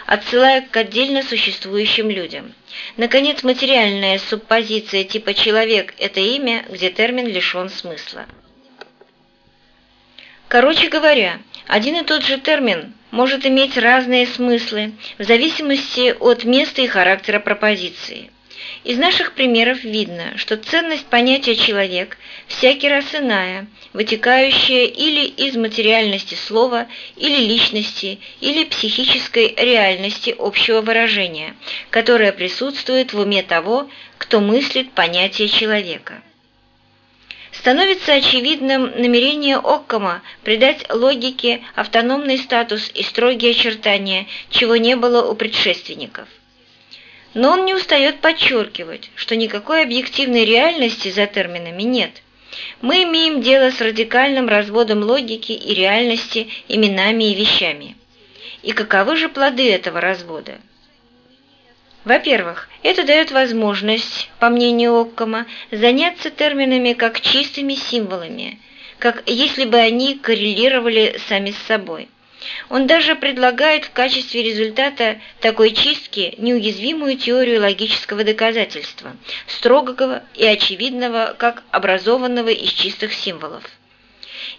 отсылая к отдельно существующим людям. Наконец, материальная субпозиция типа «человек» – это имя, где термин лишен смысла. Короче говоря, один и тот же термин может иметь разные смыслы в зависимости от места и характера пропозиции. Из наших примеров видно, что ценность понятия «человек» всякий раз иная, вытекающая или из материальности слова, или личности, или психической реальности общего выражения, которая присутствует в уме того, кто мыслит понятие человека. Становится очевидным намерение Оккама придать логике автономный статус и строгие очертания, чего не было у предшественников. Но он не устает подчеркивать, что никакой объективной реальности за терминами нет. Мы имеем дело с радикальным разводом логики и реальности именами и вещами. И каковы же плоды этого развода? Во-первых, это дает возможность, по мнению Оккама, заняться терминами как чистыми символами, как если бы они коррелировали сами с собой – Он даже предлагает в качестве результата такой чистки неуязвимую теорию логического доказательства, строгого и очевидного, как образованного из чистых символов.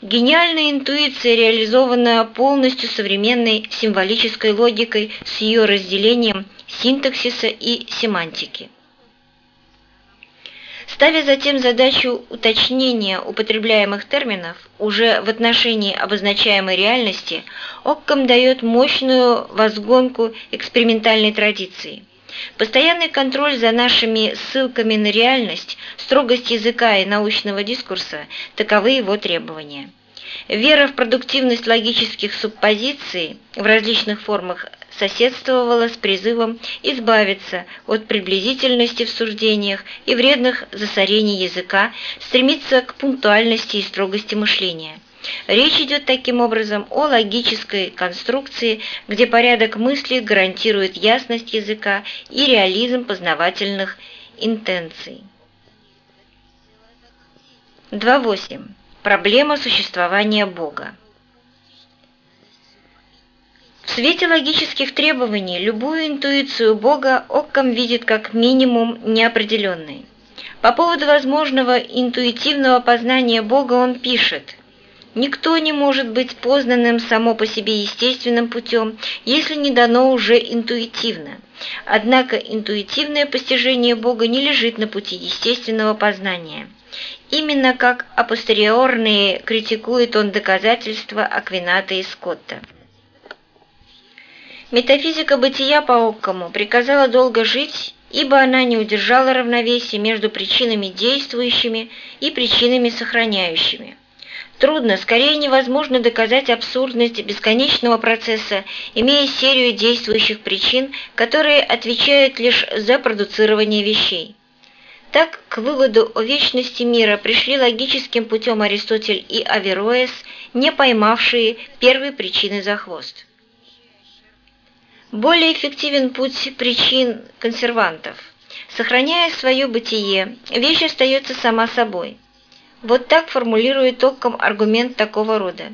Гениальная интуиция реализована полностью современной символической логикой с ее разделением синтаксиса и семантики. Ставя затем задачу уточнения употребляемых терминов уже в отношении обозначаемой реальности, Оккам дает мощную возгонку экспериментальной традиции. Постоянный контроль за нашими ссылками на реальность, строгость языка и научного дискурса – таковы его требования. Вера в продуктивность логических субпозиций в различных формах соседствовала с призывом избавиться от приблизительности в суждениях и вредных засорений языка, стремиться к пунктуальности и строгости мышления. Речь идет таким образом о логической конструкции, где порядок мысли гарантирует ясность языка и реализм познавательных интенций. 2.8. Проблема существования Бога. В свете логических требований любую интуицию Бога Оккам видит как минимум неопределенной. По поводу возможного интуитивного познания Бога он пишет «Никто не может быть познанным само по себе естественным путем, если не дано уже интуитивно. Однако интуитивное постижение Бога не лежит на пути естественного познания». Именно как апостериорные критикует он доказательства Аквината и Скотта. Метафизика бытия по Оккому приказала долго жить, ибо она не удержала равновесия между причинами действующими и причинами сохраняющими. Трудно, скорее невозможно доказать абсурдность бесконечного процесса, имея серию действующих причин, которые отвечают лишь за продуцирование вещей. Так, к выводу о вечности мира пришли логическим путем Аристотель и Авероэс, не поймавшие первой причины за хвост. Более эффективен путь причин консервантов. Сохраняя свое бытие, вещь остается сама собой. Вот так формулирует Токком аргумент такого рода.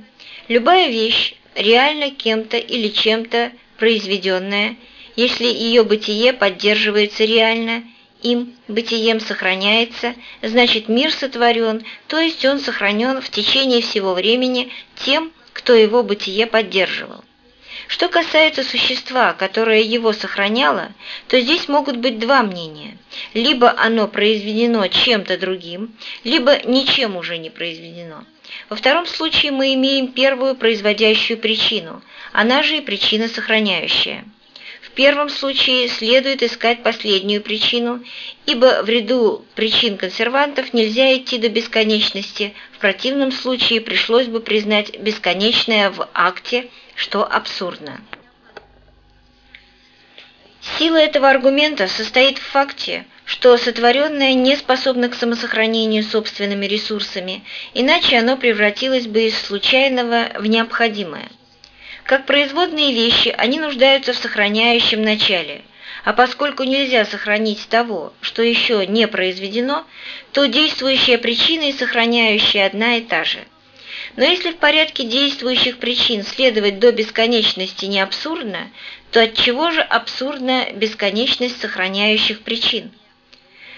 Любая вещь реально кем-то или чем-то произведенная, если ее бытие поддерживается реально, им бытием сохраняется, значит мир сотворен, то есть он сохранен в течение всего времени тем, кто его бытие поддерживал. Что касается существа, которое его сохраняло, то здесь могут быть два мнения. Либо оно произведено чем-то другим, либо ничем уже не произведено. Во втором случае мы имеем первую производящую причину, она же и причина сохраняющая. В первом случае следует искать последнюю причину, ибо в ряду причин консервантов нельзя идти до бесконечности, в противном случае пришлось бы признать бесконечное в акте – что абсурдно. Сила этого аргумента состоит в факте, что сотворенное не способно к самосохранению собственными ресурсами, иначе оно превратилось бы из случайного в необходимое. Как производные вещи, они нуждаются в сохраняющем начале, а поскольку нельзя сохранить того, что еще не произведено, то действующая причина и сохраняющая одна и та же – но если в порядке действующих причин следовать до бесконечности не абсурдно, то от чего же абсурдна бесконечность сохраняющих причин?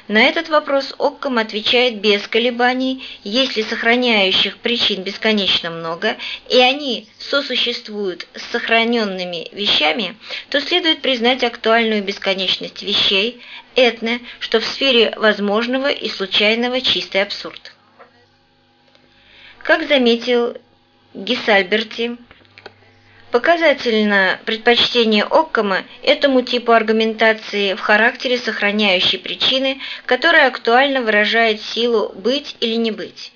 На этот вопрос Оккам отвечает без колебаний, если сохраняющих причин бесконечно много, и они сосуществуют с сохраненными вещами, то следует признать актуальную бесконечность вещей, этно, что в сфере возможного и случайного чистый абсурд. Как заметил Гисальберти, показательно предпочтение Оккама этому типу аргументации в характере сохраняющей причины, которая актуально выражает силу «быть» или «не быть».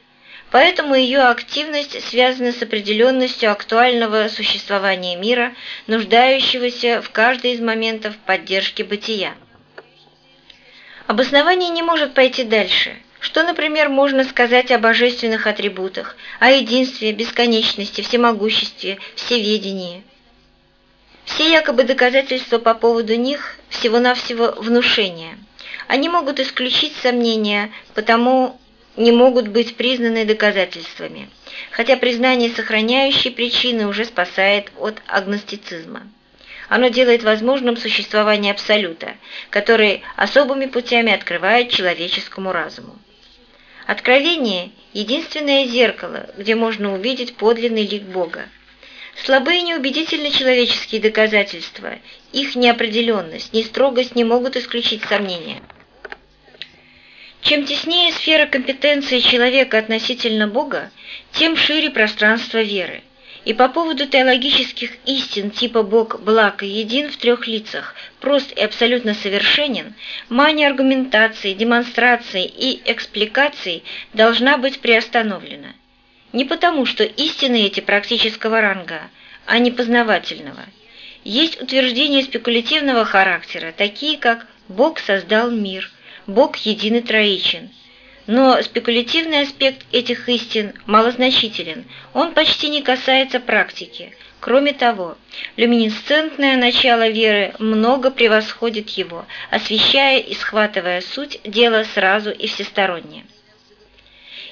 Поэтому ее активность связана с определенностью актуального существования мира, нуждающегося в каждый из моментов поддержки бытия. Обоснование не может пойти дальше – что, например, можно сказать о божественных атрибутах, о единстве, бесконечности, всемогуществе, всеведении? Все якобы доказательства по поводу них всего-навсего внушения. Они могут исключить сомнения, потому не могут быть признаны доказательствами, хотя признание сохраняющей причины уже спасает от агностицизма. Оно делает возможным существование Абсолюта, который особыми путями открывает человеческому разуму. Откровение – единственное зеркало, где можно увидеть подлинный лик Бога. Слабые и неубедительны человеческие доказательства, их неопределенность, нестрогость не могут исключить сомнения. Чем теснее сфера компетенции человека относительно Бога, тем шире пространство веры. И по поводу теологических истин типа Бог благ и един в трех лицах, прост и абсолютно совершенен, мания аргументации, демонстрации и экспликаций должна быть приостановлена. Не потому, что истины эти практического ранга, а не познавательного. Есть утверждения спекулятивного характера, такие как «Бог создал мир», «Бог единый троичен», но спекулятивный аспект этих истин малозначителен, он почти не касается практики. Кроме того, люминесцентное начало веры много превосходит его, освещая и схватывая суть дела сразу и всесторонне.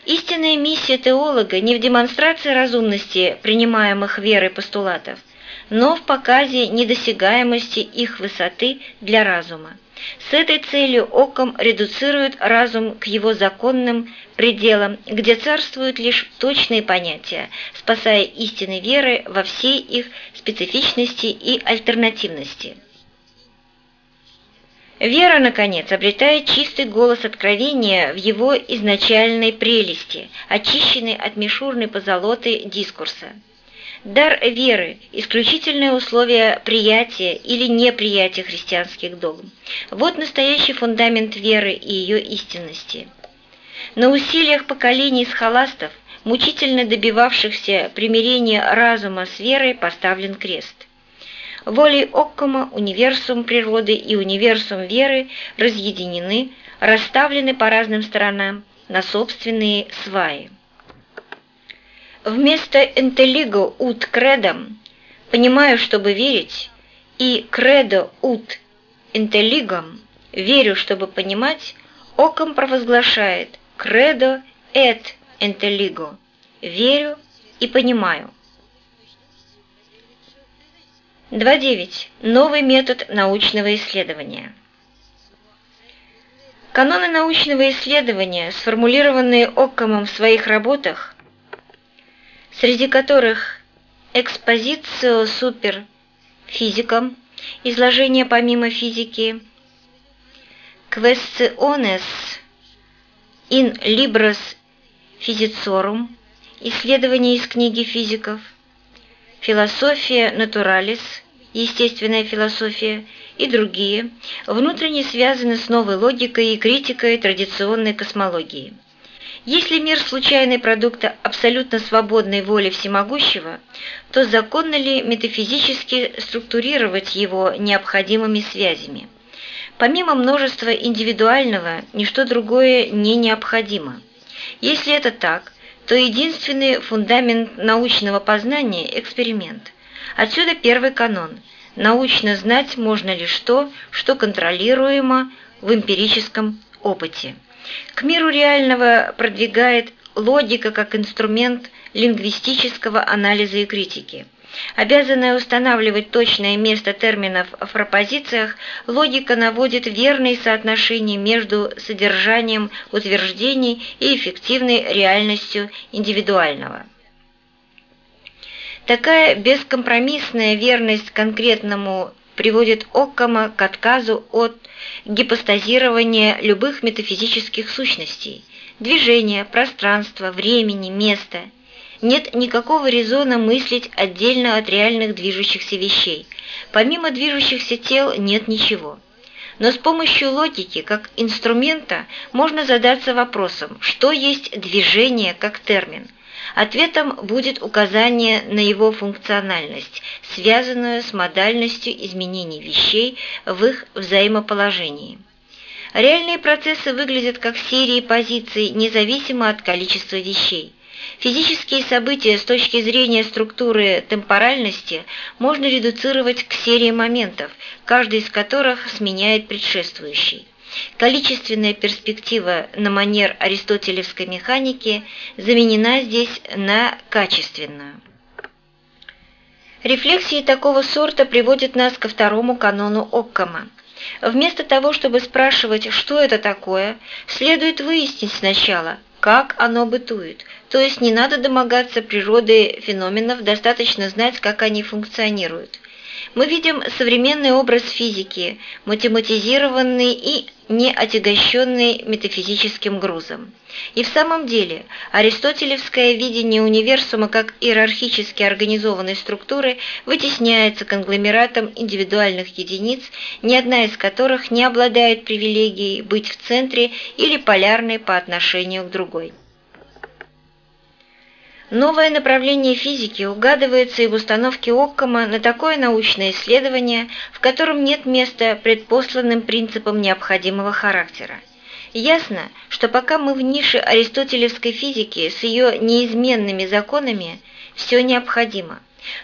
Истинная миссия теолога не в демонстрации разумности принимаемых верой постулатов, но в показе недосягаемости их высоты для разума. С этой целью оком редуцирует разум к его законным пределам, где царствуют лишь точные понятия, спасая истины веры во всей их специфичности и альтернативности. Вера, наконец, обретает чистый голос откровения в его изначальной прелести, очищенной от мишурной позолоты дискурса. Дар веры – исключительное условие приятия или неприятия христианских догм. Вот настоящий фундамент веры и ее истинности. На усилиях поколений схоластов, мучительно добивавшихся примирения разума с верой, поставлен крест. Волей Оккома универсум природы и универсум веры разъединены, расставлены по разным сторонам на собственные сваи. Вместо «intelligo ut credam» «понимаю, чтобы верить» и «credo ut intelligam» «верю, чтобы понимать» оком провозглашает «credo et intelligo» «верю и понимаю». 2.9. Новый метод научного исследования. Каноны научного исследования, сформулированные Оккамом в своих работах, среди которых экспозицио супер физикам, изложение помимо физики, questiones in libros physiciorum, исследование из книги физиков, философия натуралис, естественная философия и другие, внутренне связаны с новой логикой и критикой традиционной космологии. Если мир – случайный продукт абсолютно свободной воли всемогущего, то законно ли метафизически структурировать его необходимыми связями? Помимо множества индивидуального, ничто другое не необходимо. Если это так, то единственный фундамент научного познания – эксперимент. Отсюда первый канон – научно знать можно лишь то, что контролируемо в эмпирическом опыте. К миру реального продвигает логика как инструмент лингвистического анализа и критики. Обязанная устанавливать точное место терминов в пропозициях, логика наводит верные соотношения между содержанием утверждений и эффективной реальностью индивидуального. Такая бескомпромиссная верность конкретному приводит Оккама к отказу от гипостазирования любых метафизических сущностей – движения, пространства, времени, места. Нет никакого резона мыслить отдельно от реальных движущихся вещей. Помимо движущихся тел нет ничего. Но с помощью логики как инструмента можно задаться вопросом, что есть движение как термин – Ответом будет указание на его функциональность, связанную с модальностью изменений вещей в их взаимоположении. Реальные процессы выглядят как серии позиций, независимо от количества вещей. Физические события с точки зрения структуры темпоральности можно редуцировать к серии моментов, каждый из которых сменяет предшествующий. Количественная перспектива на манер аристотелевской механики заменена здесь на качественную. Рефлексии такого сорта приводят нас ко второму канону Оккама. Вместо того, чтобы спрашивать, что это такое, следует выяснить сначала, как оно бытует, то есть не надо домогаться природы феноменов, достаточно знать, как они функционируют мы видим современный образ физики, математизированный и не отягощенный метафизическим грузом. И в самом деле аристотелевское видение универсума как иерархически организованной структуры вытесняется конгломератом индивидуальных единиц, ни одна из которых не обладает привилегией быть в центре или полярной по отношению к другой. Новое направление физики угадывается и в установке Оккама на такое научное исследование, в котором нет места предпосланным принципам необходимого характера. Ясно, что пока мы в нише аристотелевской физики с ее неизменными законами, все необходимо.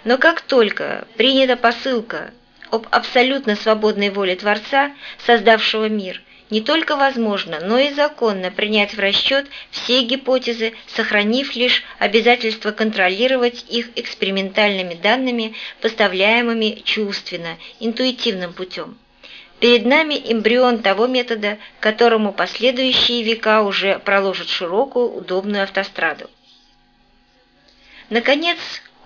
Но как только принята посылка об абсолютно свободной воле Творца, создавшего мир, не только возможно, но и законно принять в расчет все гипотезы, сохранив лишь обязательство контролировать их экспериментальными данными, поставляемыми чувственно, интуитивным путем. Перед нами эмбрион того метода, которому последующие века уже проложат широкую, удобную автостраду. Наконец,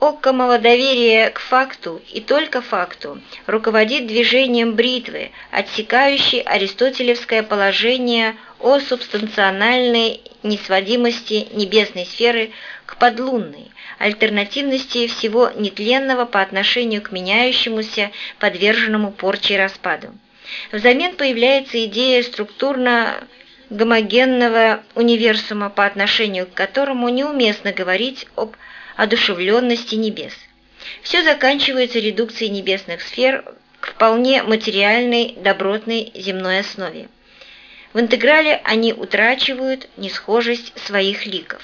Оккамово доверие к факту и только факту руководит движением бритвы, отсекающей аристотелевское положение о субстанциональной несводимости небесной сферы к подлунной, альтернативности всего нетленного по отношению к меняющемуся, подверженному порче и распаду. Взамен появляется идея структурно гомогенного универсума, по отношению к которому неуместно говорить об одушевленности небес. Все заканчивается редукцией небесных сфер к вполне материальной, добротной земной основе. В интеграле они утрачивают несхожесть своих ликов.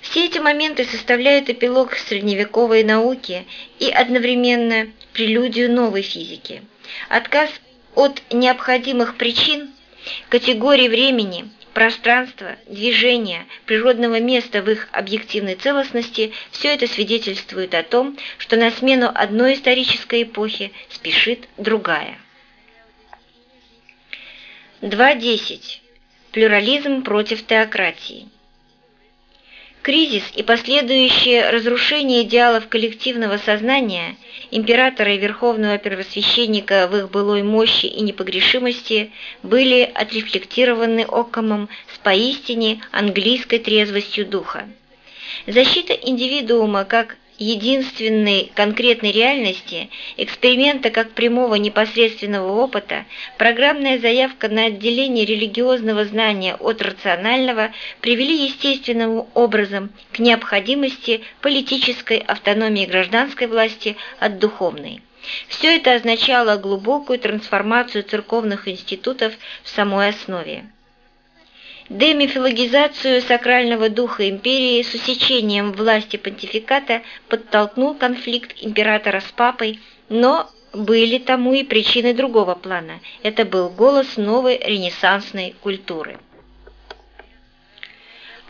Все эти моменты составляют эпилог средневековой науки и одновременно прелюдию новой физики. Отказ от необходимых причин, категорий времени, пространства, движения, природного места в их объективной целостности – все это свидетельствует о том, что на смену одной исторической эпохи спешит другая. 2.10. Плюрализм против теократии. Кризис и последующее разрушение идеалов коллективного сознания императора и верховного первосвященника в их былой мощи и непогрешимости были отрефлектированы Оккамом с поистине английской трезвостью духа. Защита индивидуума как единственной конкретной реальности, эксперимента как прямого непосредственного опыта, программная заявка на отделение религиозного знания от рационального привели естественным образом к необходимости политической автономии гражданской власти от духовной. Все это означало глубокую трансформацию церковных институтов в самой основе демифилогизацию сакрального духа империи с усечением власти понтификата подтолкнул конфликт императора с папой, но были тому и причины другого плана. Это был голос новой ренессансной культуры.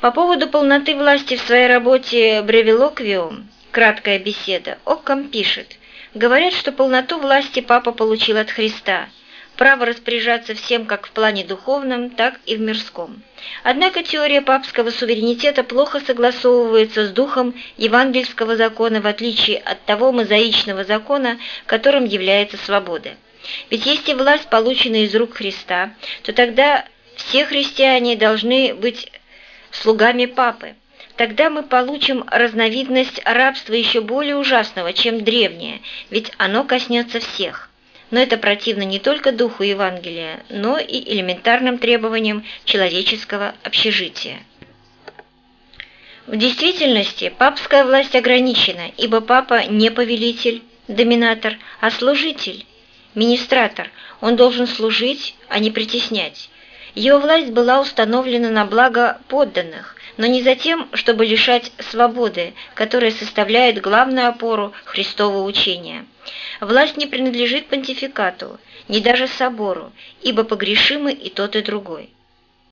По поводу полноты власти в своей работе «Бревелоквиум» краткая беседа, Оккам пишет, говорят, что полноту власти папа получил от Христа – право распоряжаться всем как в плане духовном, так и в мирском. Однако теория папского суверенитета плохо согласовывается с духом евангельского закона, в отличие от того мозаичного закона, которым является свобода. Ведь если власть получена из рук Христа, то тогда все христиане должны быть слугами папы. Тогда мы получим разновидность рабства еще более ужасного, чем древнее, ведь оно коснется всех но это противно не только духу Евангелия, но и элементарным требованиям человеческого общежития. В действительности папская власть ограничена, ибо папа не повелитель, доминатор, а служитель, министратор. Он должен служить, а не притеснять. Его власть была установлена на благо подданных, но не за тем, чтобы лишать свободы, которая составляет главную опору Христового учения. Власть не принадлежит понтификату, ни даже собору, ибо погрешимы и тот, и другой.